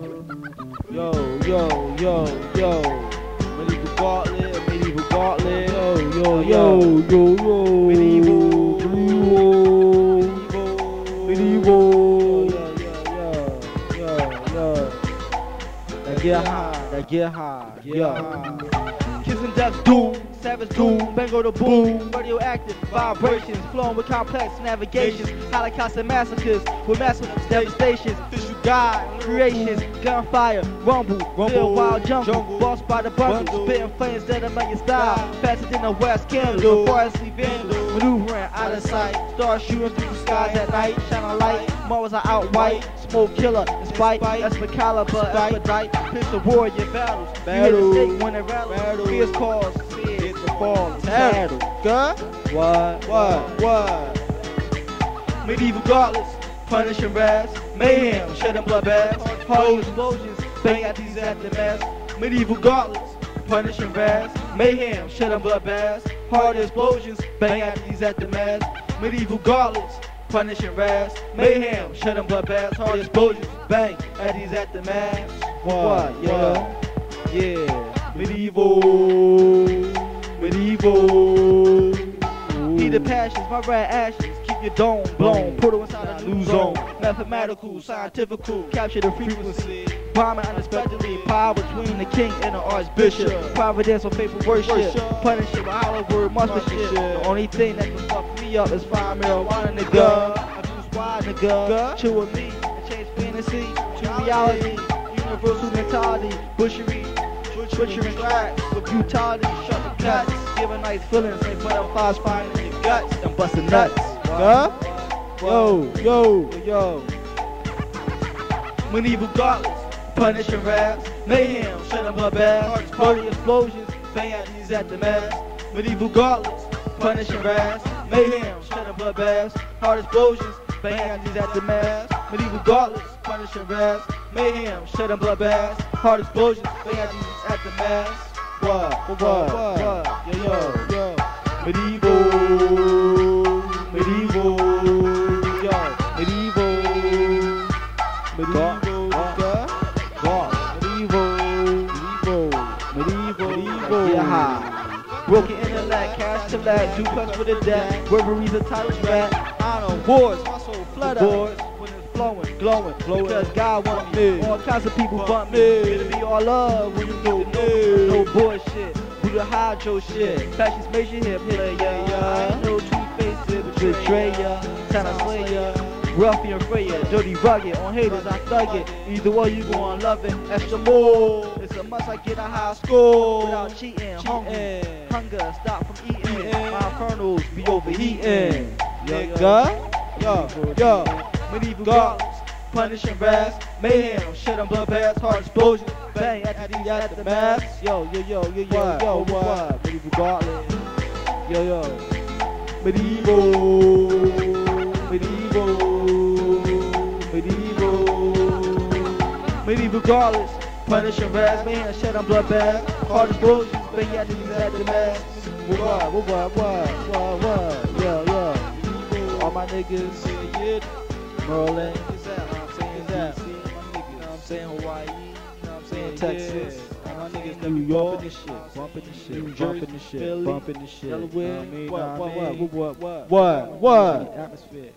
Yo, yo, yo, yo. Medieval Gauntlet, Medieval Gauntlet. Yo, yo, yo, yo, yo. Medieval. Medieval. Medieval. Yo, yo, yo, yo, yo. Get high, that get high. Yeah. Kissing death doom, savage doom, bango the boom, radioactive vibrations, flowing with complex navigations, holocaust and massacres with massive devastations, official God, creations, gunfire, rumble, rumble, wild jungle, jungle, bossed by the bundle, spitting flames that are your style, faster than a west candle, forestly vandal, maneuvering out of sight, stars shooting through skies at night, shining light, Mars are out white, smoke killer, despite, that's for caliber, expedite, pistol warrior battles, you the Battle. snake when it rattles, fears cause, fears the fall. Battle. Good? What? What? What? Medieval gauntlets, punishing rats, mayhem, shedding bloodbaths, hard explosions, bang at these aftermaths. Medieval gauntlets, punishing rats, mayhem, shedding bloodbaths, hard explosions, bang at these aftermaths. Medieval gauntlets, punishing rats, mayhem, shedding bloodbaths, hard explosions, bang at these aftermaths. What? Yeah. Yeah. Medieval, medieval. Heat the passions, my red ashes. Keep your dome blown. Portal inside a new zone. Mathematical, scientifical. Capture the frequency. Bombing unexpectedly. Power between the king and the archbishop. Providence on faithful worship. Punishment with Hollywood musketeer. The only thing that can fuck me up is fire marijuana, nigga. I juice wide, nigga. Nigga. Chill with me and change fantasy to reality. Universal mentality. Butchery. Butchering tracks with brutality. Shut the cuts. Giving nice feelings like butterflies flying in your guts. I'm busting nuts. Huh? Yo, yo, yo. Medieval gauntlets, punishing raps, mayhem, shut up my bags, party explosions, bang at these at the mass. Medieval gauntlets, punishing raps, mayhem, shut up my bags, hard explosions, bang at the mass. Medieval gauntlets, punishing raps, mayhem, shut up my bags, hard explosions, bang at at the mass. What? What? What? What? Yo, yo, yo. Medieval, medieval, yo, medieval, medieval, Broken intellect, cash to let, duplex with a debt, Reveries a titles rat, honor, wars, my soul flood boards, when it's flowing, glowing, Glowing. because God want me, all kinds of people bump me, it'll be all love when you know, Me. no, bullshit. no bullshit. Buddha hydro shit, fashion major yeah, yeah. I ain't no two-faced betrayer, Santa Slayer, ruffian frayer, dirty rugged, on haters. I thug it. Either way you gon' love it, extra more. It's a must I get a high score. Without cheating, Cheating. Hunger, stop from eating. Eating. My infernals be overheating. Nigga. Yo, yo. Medieval Go. punishing rats, mayhem, shit on bloodbaths, heart explosions, bang at the at the mass. Yo, yo, yo, yo, yo, What? yo, What? what? Medieval gauntlet. Yo, yo. Medieval, medieval, medieval, medieval gauntlets, punishing rats, mayhem, shit on bloodbaths, heart explosions, bang at the at the mass. What? What? What? What? What? What? Yo, yo. All my niggas. Maryland. Is what I'm saying? Is that? DC, my niggas. You know what I'm saying? Hawaii. You know what I'm saying? Yeah, Texas. yeah. All my niggas New York. bumping this shit. Bumping the shit. Bumping the shit. Bumping the shit. Delaware. What? What, Know what, I mean? what, what, what, What? What? Atmosphere.